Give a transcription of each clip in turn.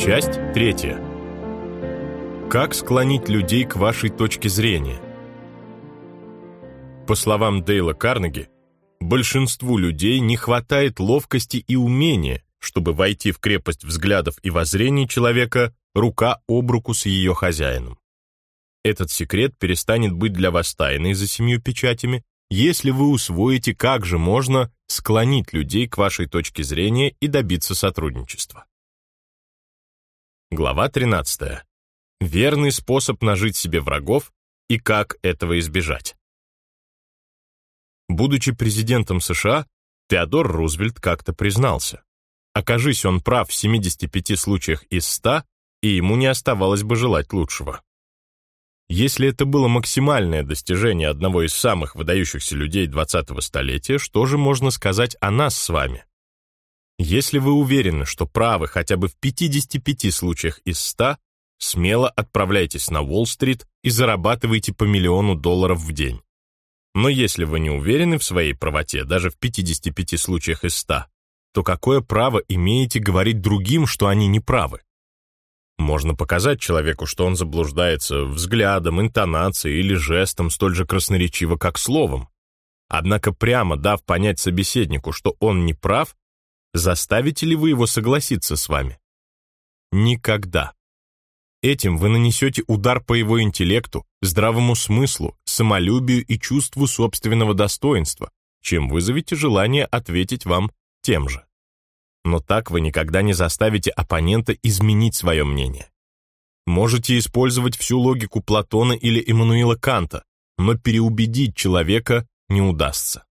Часть третья. Как склонить людей к вашей точке зрения? По словам Дейла Карнеги, большинству людей не хватает ловкости и умения, чтобы войти в крепость взглядов и воззрений человека рука об руку с ее хозяином. Этот секрет перестанет быть для вас тайной за семью печатями, если вы усвоите, как же можно склонить людей к вашей точке зрения и добиться сотрудничества. Глава 13. Верный способ нажить себе врагов и как этого избежать. Будучи президентом США, Теодор Рузвельт как-то признался. Окажись он прав в 75 случаях из 100, и ему не оставалось бы желать лучшего. Если это было максимальное достижение одного из самых выдающихся людей 20-го столетия, что же можно сказать о нас с вами? Если вы уверены, что правы хотя бы в 55 случаях из 100, смело отправляйтесь на Уолл-стрит и зарабатывайте по миллиону долларов в день. Но если вы не уверены в своей правоте даже в 55 случаях из 100, то какое право имеете говорить другим, что они не правы? Можно показать человеку, что он заблуждается взглядом, интонацией или жестом столь же красноречиво, как словом. Однако прямо дав понять собеседнику, что он не прав, заставите ли вы его согласиться с вами? Никогда. Этим вы нанесете удар по его интеллекту, здравому смыслу, самолюбию и чувству собственного достоинства, чем вызовете желание ответить вам тем же. Но так вы никогда не заставите оппонента изменить свое мнение. Можете использовать всю логику Платона или Эммануила Канта, но переубедить человека не удастся.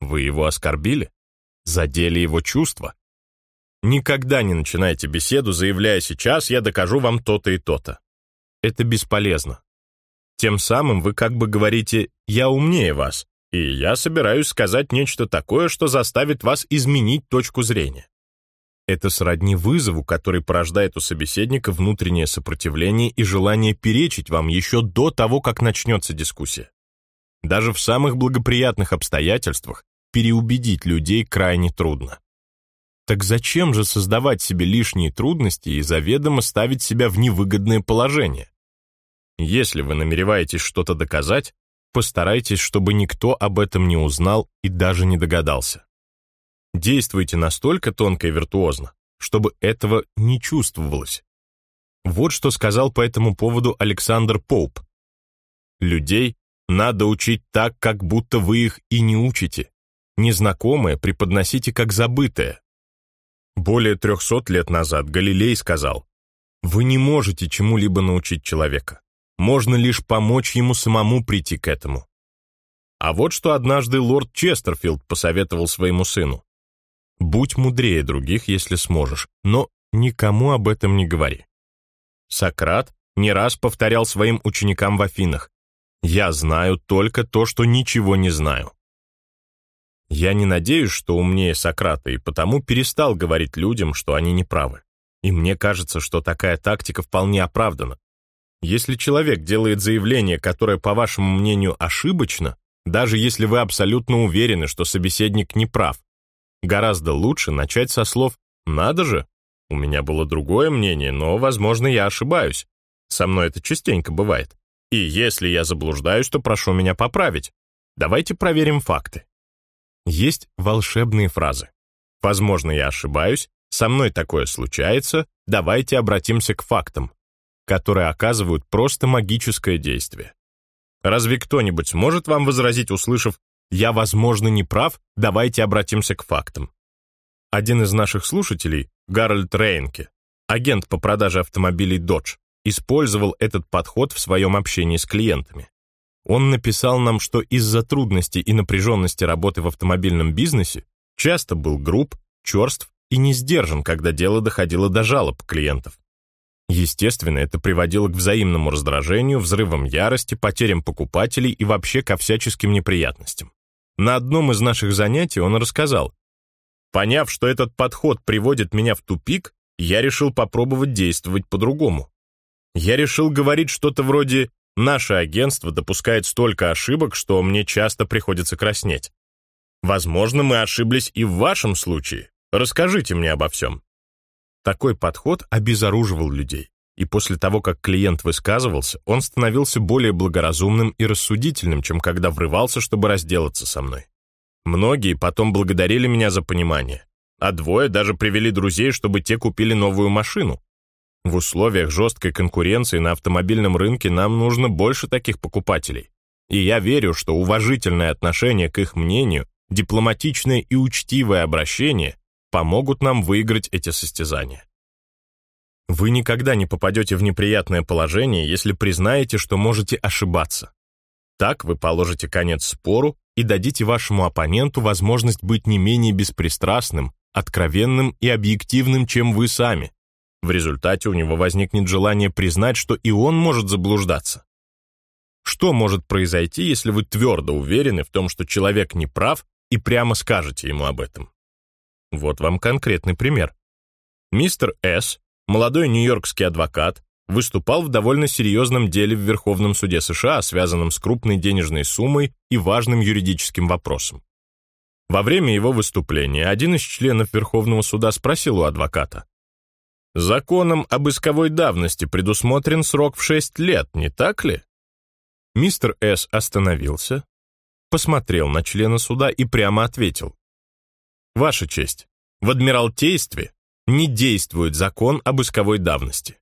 Вы его оскорбили? Задели его чувства? Никогда не начинайте беседу, заявляя «сейчас я докажу вам то-то и то-то». Это бесполезно. Тем самым вы как бы говорите «я умнее вас», и я собираюсь сказать нечто такое, что заставит вас изменить точку зрения. Это сродни вызову, который порождает у собеседника внутреннее сопротивление и желание перечить вам еще до того, как начнется дискуссия. Даже в самых благоприятных обстоятельствах переубедить людей крайне трудно. Так зачем же создавать себе лишние трудности и заведомо ставить себя в невыгодное положение? Если вы намереваетесь что-то доказать, постарайтесь, чтобы никто об этом не узнал и даже не догадался. Действуйте настолько тонко и виртуозно, чтобы этого не чувствовалось. Вот что сказал по этому поводу Александр Поуп. Людей надо учить так, как будто вы их и не учите. Незнакомое преподносите как забытое. Более трехсот лет назад Галилей сказал, «Вы не можете чему-либо научить человека. Можно лишь помочь ему самому прийти к этому». А вот что однажды лорд Честерфилд посоветовал своему сыну. Будь мудрее других, если сможешь, но никому об этом не говори. Сократ не раз повторял своим ученикам в Афинах, «Я знаю только то, что ничего не знаю». Я не надеюсь, что умнее Сократа, и потому перестал говорить людям, что они неправы. И мне кажется, что такая тактика вполне оправдана. Если человек делает заявление, которое, по вашему мнению, ошибочно, даже если вы абсолютно уверены, что собеседник не прав, Гораздо лучше начать со слов «надо же». У меня было другое мнение, но, возможно, я ошибаюсь. Со мной это частенько бывает. И если я заблуждаюсь, то прошу меня поправить. Давайте проверим факты. Есть волшебные фразы. Возможно, я ошибаюсь, со мной такое случается, давайте обратимся к фактам, которые оказывают просто магическое действие. Разве кто-нибудь сможет вам возразить, услышав я, возможно, не прав, давайте обратимся к фактам. Один из наших слушателей, Гарольд Рейнке, агент по продаже автомобилей Dodge, использовал этот подход в своем общении с клиентами. Он написал нам, что из-за трудностей и напряженности работы в автомобильном бизнесе часто был груб, черств и не сдержан, когда дело доходило до жалоб клиентов. Естественно, это приводило к взаимному раздражению, взрывам ярости, потерям покупателей и вообще ко всяческим неприятностям. На одном из наших занятий он рассказал. Поняв, что этот подход приводит меня в тупик, я решил попробовать действовать по-другому. Я решил говорить что-то вроде «Наше агентство допускает столько ошибок, что мне часто приходится краснеть». Возможно, мы ошиблись и в вашем случае. Расскажите мне обо всем. Такой подход обезоруживал людей, и после того, как клиент высказывался, он становился более благоразумным и рассудительным, чем когда врывался, чтобы разделаться со мной. Многие потом благодарили меня за понимание, а двое даже привели друзей, чтобы те купили новую машину. В условиях жесткой конкуренции на автомобильном рынке нам нужно больше таких покупателей. И я верю, что уважительное отношение к их мнению, дипломатичное и учтивое обращение помогут нам выиграть эти состязания. Вы никогда не попадете в неприятное положение, если признаете, что можете ошибаться. Так вы положите конец спору и дадите вашему оппоненту возможность быть не менее беспристрастным, откровенным и объективным, чем вы сами. В результате у него возникнет желание признать, что и он может заблуждаться. Что может произойти, если вы твердо уверены в том, что человек не прав, и прямо скажете ему об этом? Вот вам конкретный пример. Мистер С., молодой нью-йоркский адвокат, выступал в довольно серьезном деле в Верховном суде США, связанном с крупной денежной суммой и важным юридическим вопросом. Во время его выступления один из членов Верховного суда спросил у адвоката, «Законом об исковой давности предусмотрен срок в 6 лет, не так ли?» Мистер С. остановился, посмотрел на члена суда и прямо ответил, «Ваша честь, в Адмиралтействе не действует закон об исковой давности.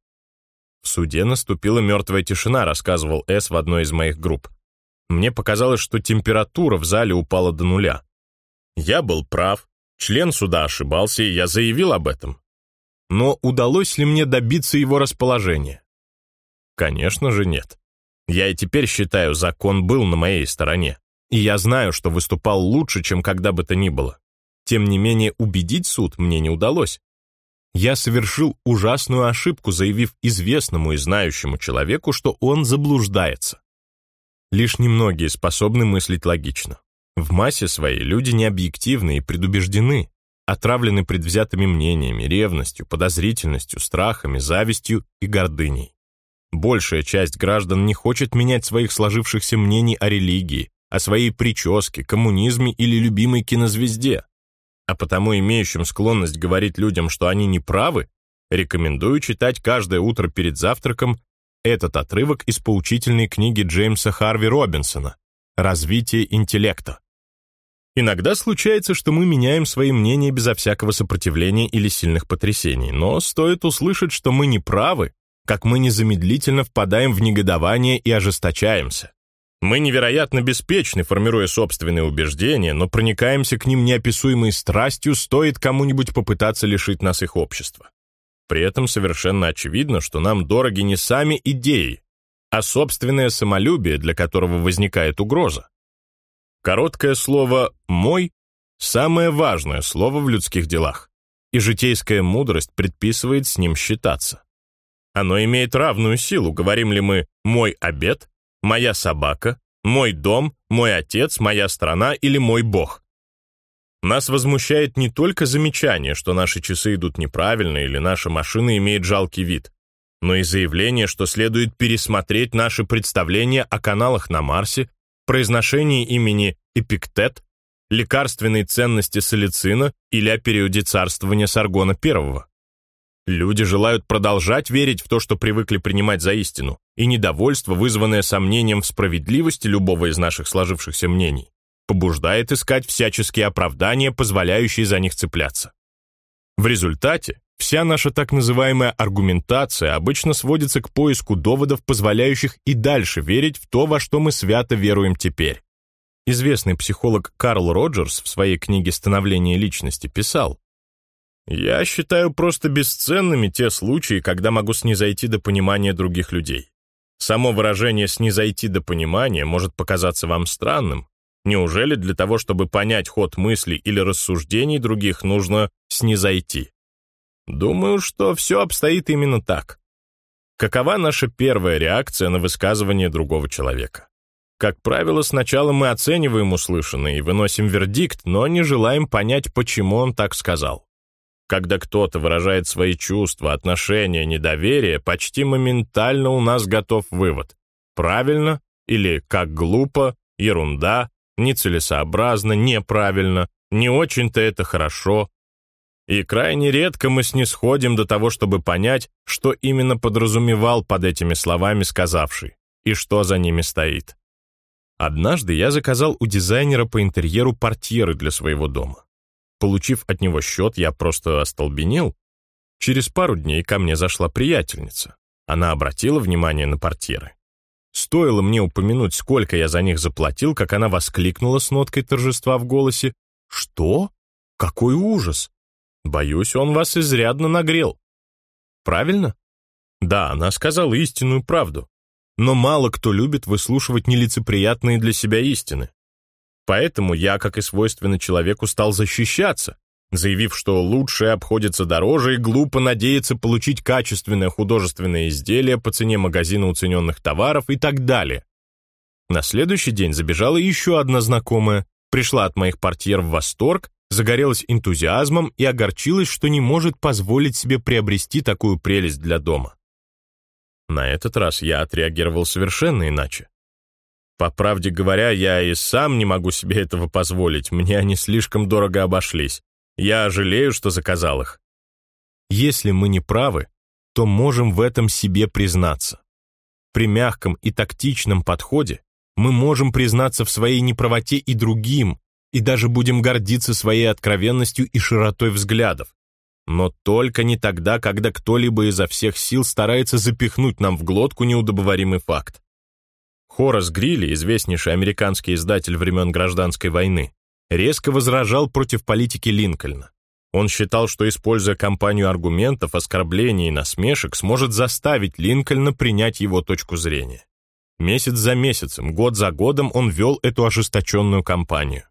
В суде наступила мертвая тишина, рассказывал С в одной из моих групп. Мне показалось, что температура в зале упала до нуля. Я был прав, член суда ошибался, и я заявил об этом. Но удалось ли мне добиться его расположения? Конечно же нет. Я и теперь считаю, закон был на моей стороне, и я знаю, что выступал лучше, чем когда бы то ни было. Тем не менее, убедить суд мне не удалось я совершил ужасную ошибку, заявив известному и знающему человеку, что он заблуждается. Лишь немногие способны мыслить логично. В массе своей люди необъективны и предубеждены, отравлены предвзятыми мнениями, ревностью, подозрительностью, страхами, завистью и гордыней. Большая часть граждан не хочет менять своих сложившихся мнений о религии, о своей прическе, коммунизме или любимой кинозвезде а потому имеющим склонность говорить людям, что они не правы, рекомендую читать каждое утро перед завтраком этот отрывок из поучительной книги Джеймса Харви Робинсона «Развитие интеллекта». Иногда случается, что мы меняем свои мнения безо всякого сопротивления или сильных потрясений, но стоит услышать, что мы не правы, как мы незамедлительно впадаем в негодование и ожесточаемся. Мы невероятно беспечны, формируя собственные убеждения, но проникаемся к ним неописуемой страстью, стоит кому-нибудь попытаться лишить нас их общества. При этом совершенно очевидно, что нам дороги не сами идеи, а собственное самолюбие, для которого возникает угроза. Короткое слово «мой» — самое важное слово в людских делах, и житейская мудрость предписывает с ним считаться. Оно имеет равную силу, говорим ли мы «мой обед», моя собака, мой дом, мой отец, моя страна или мой бог. Нас возмущает не только замечание, что наши часы идут неправильно или наша машина имеет жалкий вид, но и заявление, что следует пересмотреть наши представления о каналах на Марсе, произношении имени Эпиктет, лекарственной ценности салицина или о периоде царствования Саргона I. Люди желают продолжать верить в то, что привыкли принимать за истину, и недовольство, вызванное сомнением в справедливости любого из наших сложившихся мнений, побуждает искать всяческие оправдания, позволяющие за них цепляться. В результате вся наша так называемая аргументация обычно сводится к поиску доводов, позволяющих и дальше верить в то, во что мы свято веруем теперь. Известный психолог Карл Роджерс в своей книге «Становление личности» писал, я считаю просто бесценными те случаи, когда могу снизойти до понимания других людей. Само выражение «снизойти до понимания» может показаться вам странным. Неужели для того, чтобы понять ход мыслей или рассуждений других, нужно снизойти? Думаю, что все обстоит именно так. Какова наша первая реакция на высказывание другого человека? Как правило, сначала мы оцениваем услышанное и выносим вердикт, но не желаем понять, почему он так сказал. Когда кто-то выражает свои чувства, отношения, недоверие, почти моментально у нас готов вывод. Правильно или как глупо, ерунда, нецелесообразно, неправильно, не очень-то это хорошо. И крайне редко мы снисходим до того, чтобы понять, что именно подразумевал под этими словами сказавший, и что за ними стоит. Однажды я заказал у дизайнера по интерьеру портьеры для своего дома. Получив от него счет, я просто остолбенел. Через пару дней ко мне зашла приятельница. Она обратила внимание на портьеры. Стоило мне упомянуть, сколько я за них заплатил, как она воскликнула с ноткой торжества в голосе. «Что? Какой ужас! Боюсь, он вас изрядно нагрел». «Правильно?» Да, она сказала истинную правду. Но мало кто любит выслушивать нелицеприятные для себя истины. Поэтому я, как и свойственно человеку, стал защищаться, заявив, что лучшее обходится дороже и глупо надеяться получить качественное художественное изделие по цене магазина уцененных товаров и так далее. На следующий день забежала еще одна знакомая, пришла от моих портьер в восторг, загорелась энтузиазмом и огорчилась, что не может позволить себе приобрести такую прелесть для дома. На этот раз я отреагировал совершенно иначе. По правде говоря, я и сам не могу себе этого позволить, мне они слишком дорого обошлись. Я жалею, что заказал их. Если мы не правы, то можем в этом себе признаться. При мягком и тактичном подходе мы можем признаться в своей неправоте и другим, и даже будем гордиться своей откровенностью и широтой взглядов. Но только не тогда, когда кто-либо изо всех сил старается запихнуть нам в глотку неудобоваримый факт. Хорас Грилли, известнейший американский издатель времен Гражданской войны, резко возражал против политики Линкольна. Он считал, что, используя кампанию аргументов, оскорблений и насмешек, сможет заставить Линкольна принять его точку зрения. Месяц за месяцем, год за годом он вел эту ожесточенную кампанию.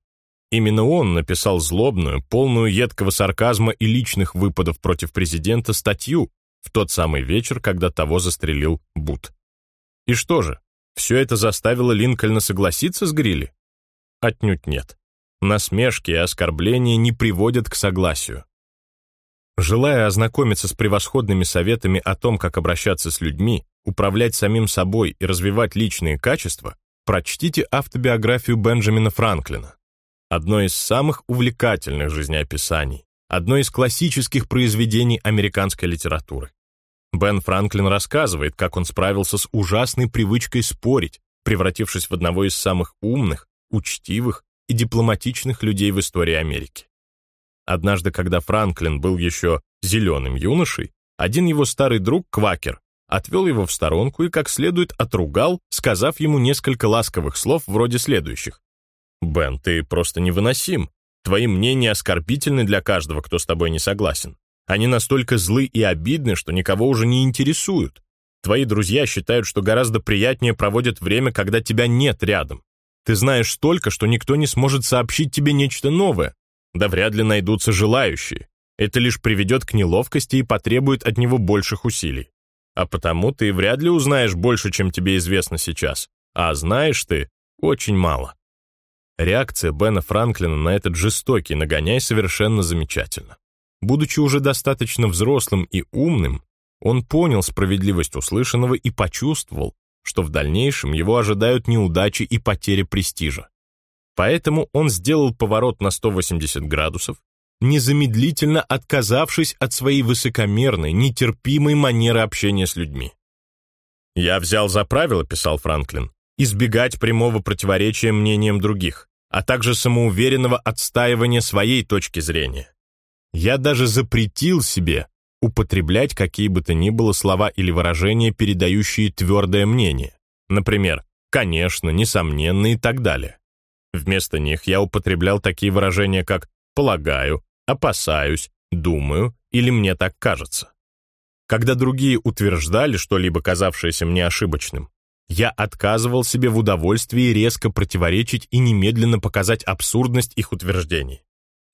Именно он написал злобную, полную едкого сарказма и личных выпадов против президента статью в тот самый вечер, когда того застрелил Бут. И что же, все это заставило Линкольна согласиться с Грилли? Отнюдь нет. Насмешки и оскорбления не приводят к согласию. Желая ознакомиться с превосходными советами о том, как обращаться с людьми, управлять самим собой и развивать личные качества, прочтите автобиографию Бенджамина Франклина. Одно из самых увлекательных жизнеописаний, одно из классических произведений американской литературы. Бен Франклин рассказывает, как он справился с ужасной привычкой спорить, превратившись в одного из самых умных, учтивых и дипломатичных людей в истории Америки. Однажды, когда Франклин был еще зеленым юношей, один его старый друг, Квакер, отвел его в сторонку и как следует отругал, сказав ему несколько ласковых слов вроде следующих. «Бен, ты просто невыносим. Твои мнения оскорбительны для каждого, кто с тобой не согласен. Они настолько злы и обидны, что никого уже не интересуют. Твои друзья считают, что гораздо приятнее проводят время, когда тебя нет рядом. Ты знаешь столько, что никто не сможет сообщить тебе нечто новое. Да вряд ли найдутся желающие. Это лишь приведет к неловкости и потребует от него больших усилий. А потому ты вряд ли узнаешь больше, чем тебе известно сейчас. А знаешь ты очень мало. Реакция Бена Франклина на этот жестокий нагоняй совершенно замечательна. Будучи уже достаточно взрослым и умным, он понял справедливость услышанного и почувствовал, что в дальнейшем его ожидают неудачи и потери престижа. Поэтому он сделал поворот на 180 градусов, незамедлительно отказавшись от своей высокомерной, нетерпимой манеры общения с людьми. «Я взял за правило», — писал Франклин, избегать прямого противоречия мнениям других, а также самоуверенного отстаивания своей точки зрения. Я даже запретил себе употреблять какие бы то ни было слова или выражения, передающие твердое мнение. Например, «конечно», «несомненно» и так далее. Вместо них я употреблял такие выражения, как «полагаю», «опасаюсь», «думаю» или «мне так кажется». Когда другие утверждали что-либо, казавшееся мне ошибочным, я отказывал себе в удовольствии резко противоречить и немедленно показать абсурдность их утверждений.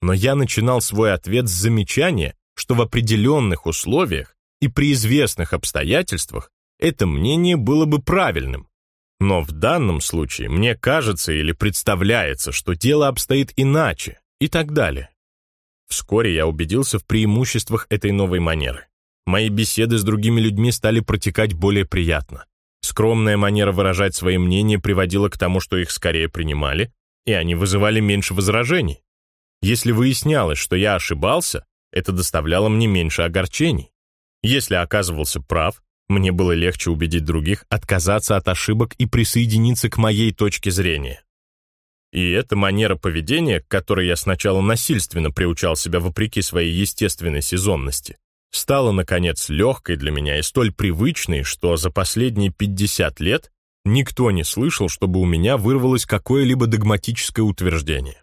Но я начинал свой ответ с замечания, что в определенных условиях и при известных обстоятельствах это мнение было бы правильным. Но в данном случае мне кажется или представляется, что дело обстоит иначе и так далее. Вскоре я убедился в преимуществах этой новой манеры. Мои беседы с другими людьми стали протекать более приятно. Скромная манера выражать свои мнения приводила к тому, что их скорее принимали, и они вызывали меньше возражений. Если выяснялось, что я ошибался, это доставляло мне меньше огорчений. Если оказывался прав, мне было легче убедить других отказаться от ошибок и присоединиться к моей точке зрения. И эта манера поведения, к которой я сначала насильственно приучал себя вопреки своей естественной сезонности, стала, наконец, легкой для меня и столь привычной, что за последние 50 лет никто не слышал, чтобы у меня вырвалось какое-либо догматическое утверждение.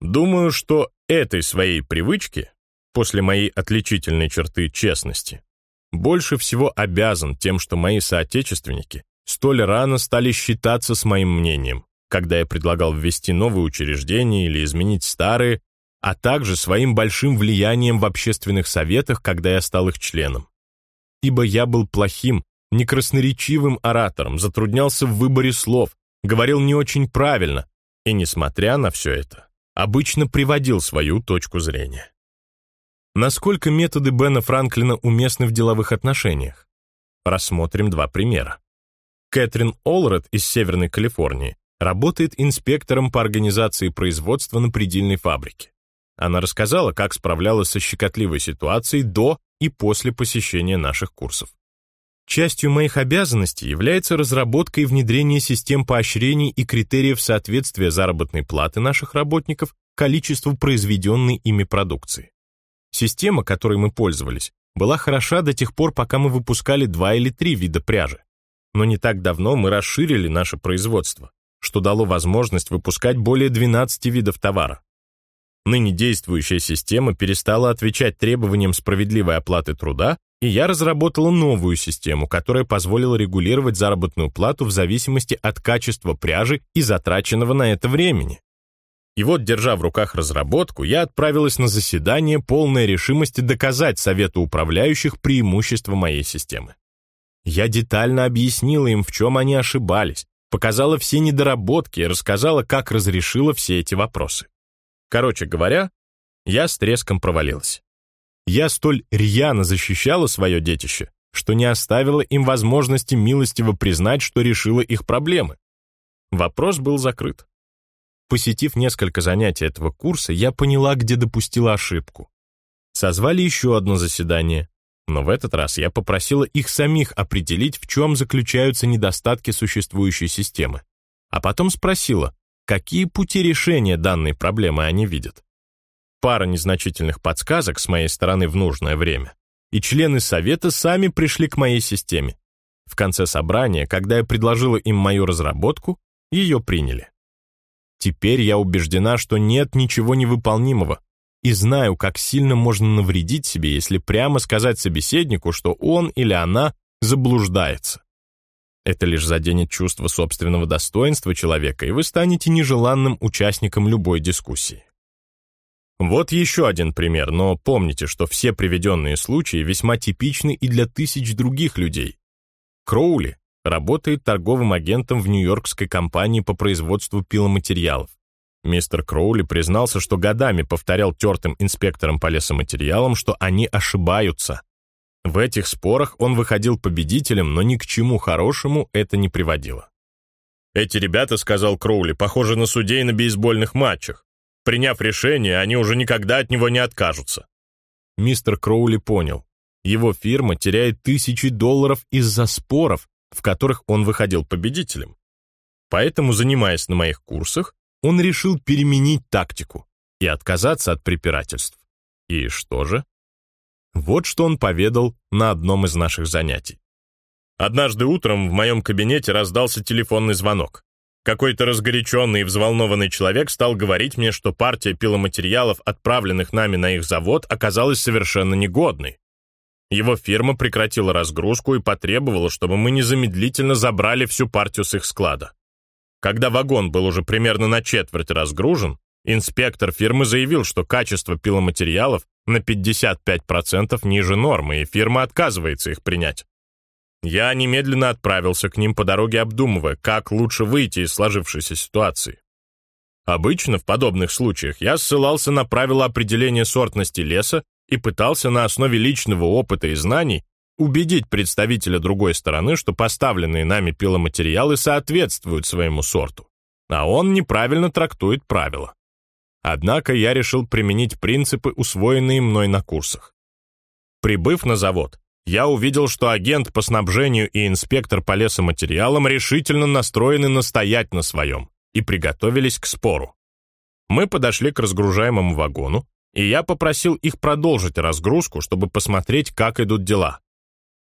Думаю, что этой своей привычке, после моей отличительной черты честности, больше всего обязан тем, что мои соотечественники столь рано стали считаться с моим мнением, когда я предлагал ввести новые учреждения или изменить старые, а также своим большим влиянием в общественных советах, когда я стал их членом. Ибо я был плохим, некрасноречивым оратором, затруднялся в выборе слов, говорил не очень правильно, и, несмотря на все это, обычно приводил свою точку зрения. Насколько методы Бена Франклина уместны в деловых отношениях? Рассмотрим два примера. Кэтрин Олред из Северной Калифорнии работает инспектором по организации производства на предельной фабрике. Она рассказала, как справлялась со щекотливой ситуацией до и после посещения наших курсов. Частью моих обязанностей является разработка и внедрение систем поощрений и критериев соответствия заработной платы наших работников количеству произведенной ими продукции. Система, которой мы пользовались, была хороша до тех пор, пока мы выпускали два или три вида пряжи. Но не так давно мы расширили наше производство, что дало возможность выпускать более 12 видов товара. Ныне действующая система перестала отвечать требованиям справедливой оплаты труда, и я разработала новую систему, которая позволила регулировать заработную плату в зависимости от качества пряжи и затраченного на это времени. И вот, держа в руках разработку, я отправилась на заседание, полной решимости доказать Совету управляющих преимущество моей системы. Я детально объяснила им, в чем они ошибались, показала все недоработки и рассказала, как разрешила все эти вопросы. Короче говоря, я с треском провалилась. Я столь рьяно защищала свое детище, что не оставила им возможности милостиво признать, что решила их проблемы. Вопрос был закрыт. Посетив несколько занятий этого курса, я поняла, где допустила ошибку. Созвали еще одно заседание, но в этот раз я попросила их самих определить, в чем заключаются недостатки существующей системы, а потом спросила, какие пути решения данной проблемы они видят. Пара незначительных подсказок с моей стороны в нужное время, и члены совета сами пришли к моей системе. В конце собрания, когда я предложила им мою разработку, ее приняли. Теперь я убеждена, что нет ничего невыполнимого, и знаю, как сильно можно навредить себе, если прямо сказать собеседнику, что он или она заблуждается. Это лишь заденет чувство собственного достоинства человека, и вы станете нежеланным участником любой дискуссии. Вот еще один пример, но помните, что все приведенные случаи весьма типичны и для тысяч других людей. Кроули работает торговым агентом в нью-йоркской компании по производству пиломатериалов. Мистер Кроули признался, что годами повторял тертым инспекторам по лесоматериалам, что они ошибаются. В этих спорах он выходил победителем, но ни к чему хорошему это не приводило. «Эти ребята, — сказал Кроули, — похожи на судей на бейсбольных матчах. Приняв решение, они уже никогда от него не откажутся». Мистер Кроули понял. Его фирма теряет тысячи долларов из-за споров, в которых он выходил победителем. Поэтому, занимаясь на моих курсах, он решил переменить тактику и отказаться от препирательств. И что же? Вот что он поведал на одном из наших занятий. Однажды утром в моем кабинете раздался телефонный звонок. Какой-то разгоряченный и взволнованный человек стал говорить мне, что партия пиломатериалов, отправленных нами на их завод, оказалась совершенно негодной. Его фирма прекратила разгрузку и потребовала, чтобы мы незамедлительно забрали всю партию с их склада. Когда вагон был уже примерно на четверть разгружен, инспектор фирмы заявил, что качество пиломатериалов на 55% ниже нормы, и фирма отказывается их принять. Я немедленно отправился к ним по дороге, обдумывая, как лучше выйти из сложившейся ситуации. Обычно в подобных случаях я ссылался на правила определения сортности леса и пытался на основе личного опыта и знаний убедить представителя другой стороны, что поставленные нами пиломатериалы соответствуют своему сорту, а он неправильно трактует правила. Однако я решил применить принципы, усвоенные мной на курсах. Прибыв на завод, я увидел, что агент по снабжению и инспектор по лесоматериалам решительно настроены настоять на своем и приготовились к спору. Мы подошли к разгружаемому вагону, и я попросил их продолжить разгрузку, чтобы посмотреть, как идут дела.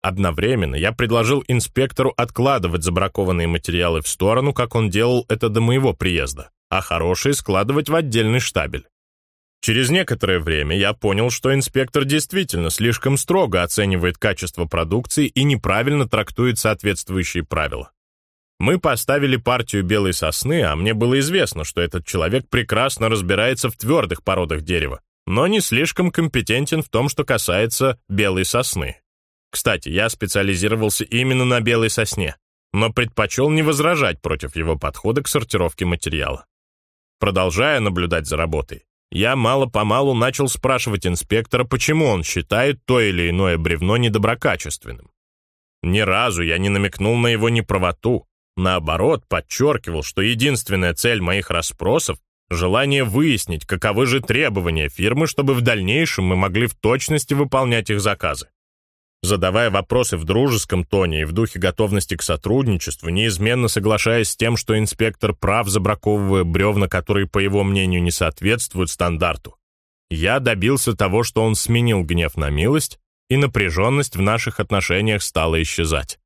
Одновременно я предложил инспектору откладывать забракованные материалы в сторону, как он делал это до моего приезда, а хорошие складывать в отдельный штабель. Через некоторое время я понял, что инспектор действительно слишком строго оценивает качество продукции и неправильно трактует соответствующие правила. Мы поставили партию белой сосны, а мне было известно, что этот человек прекрасно разбирается в твердых породах дерева, но не слишком компетентен в том, что касается белой сосны. Кстати, я специализировался именно на белой сосне, но предпочел не возражать против его подхода к сортировке материала. Продолжая наблюдать за работой, я мало-помалу начал спрашивать инспектора, почему он считает то или иное бревно недоброкачественным. Ни разу я не намекнул на его неправоту, Наоборот, подчеркивал, что единственная цель моих расспросов — желание выяснить, каковы же требования фирмы, чтобы в дальнейшем мы могли в точности выполнять их заказы. Задавая вопросы в дружеском тоне и в духе готовности к сотрудничеству, неизменно соглашаясь с тем, что инспектор прав, забраковывая бревна, которые, по его мнению, не соответствуют стандарту, я добился того, что он сменил гнев на милость, и напряженность в наших отношениях стала исчезать.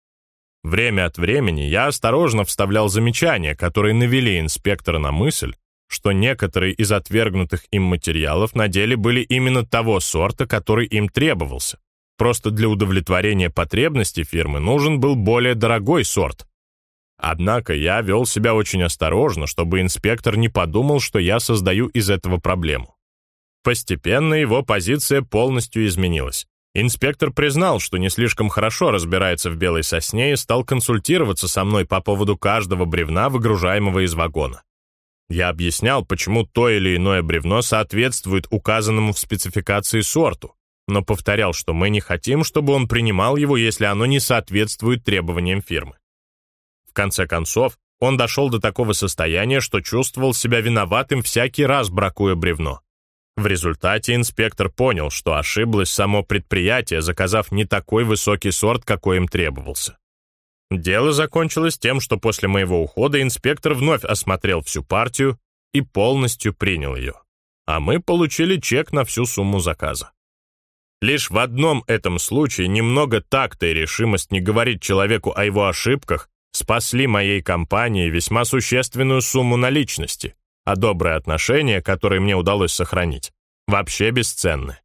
Время от времени я осторожно вставлял замечания, которые навели инспектора на мысль, что некоторые из отвергнутых им материалов на деле были именно того сорта, который им требовался. Просто для удовлетворения потребностей фирмы нужен был более дорогой сорт. Однако я вел себя очень осторожно, чтобы инспектор не подумал, что я создаю из этого проблему. Постепенно его позиция полностью изменилась. Инспектор признал, что не слишком хорошо разбирается в белой сосне и стал консультироваться со мной по поводу каждого бревна, выгружаемого из вагона. Я объяснял, почему то или иное бревно соответствует указанному в спецификации сорту, но повторял, что мы не хотим, чтобы он принимал его, если оно не соответствует требованиям фирмы. В конце концов, он дошел до такого состояния, что чувствовал себя виноватым всякий раз, бракуя бревно. В результате инспектор понял, что ошиблось само предприятие, заказав не такой высокий сорт, какой им требовался. Дело закончилось тем, что после моего ухода инспектор вновь осмотрел всю партию и полностью принял ее. А мы получили чек на всю сумму заказа. Лишь в одном этом случае немного такта и решимость не говорить человеку о его ошибках спасли моей компании весьма существенную сумму наличности а добрые отношения, которые мне удалось сохранить, вообще бесценны.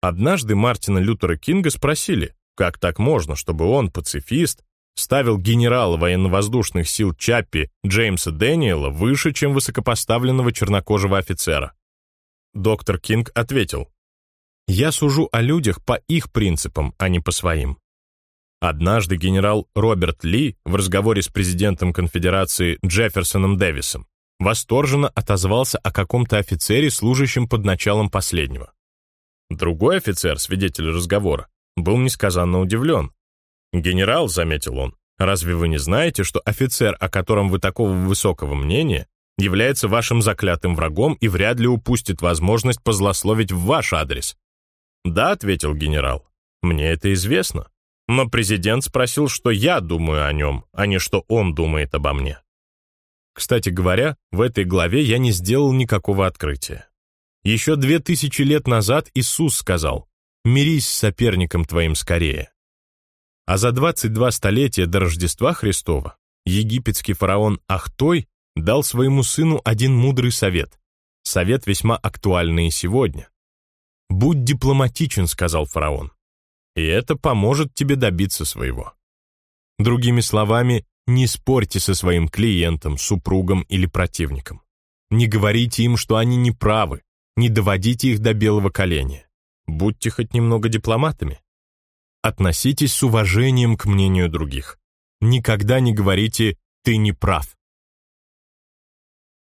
Однажды Мартина Лютера Кинга спросили, как так можно, чтобы он, пацифист, ставил генерала военно-воздушных сил Чаппи Джеймса Дэниела выше, чем высокопоставленного чернокожего офицера. Доктор Кинг ответил, «Я сужу о людях по их принципам, а не по своим». Однажды генерал Роберт Ли в разговоре с президентом конфедерации Джефферсоном Дэвисом восторженно отозвался о каком-то офицере, служащем под началом последнего. Другой офицер, свидетель разговора, был несказанно удивлен. «Генерал», — заметил он, — «разве вы не знаете, что офицер, о котором вы такого высокого мнения, является вашим заклятым врагом и вряд ли упустит возможность позлословить в ваш адрес?» «Да», — ответил генерал, — «мне это известно. Но президент спросил, что я думаю о нем, а не что он думает обо мне». Кстати говоря, в этой главе я не сделал никакого открытия. Еще две тысячи лет назад Иисус сказал «Мирись с соперником твоим скорее». А за 22 столетия до Рождества Христова египетский фараон Ахтой дал своему сыну один мудрый совет. Совет весьма актуальный и сегодня. «Будь дипломатичен», — сказал фараон, — «и это поможет тебе добиться своего». Другими словами, не спорьте со своим клиентом, супругом или противником. Не говорите им, что они не правы, не доводите их до белого коленя. Будьте хоть немного дипломатами. Относитесь с уважением к мнению других. Никогда не говорите «ты не прав».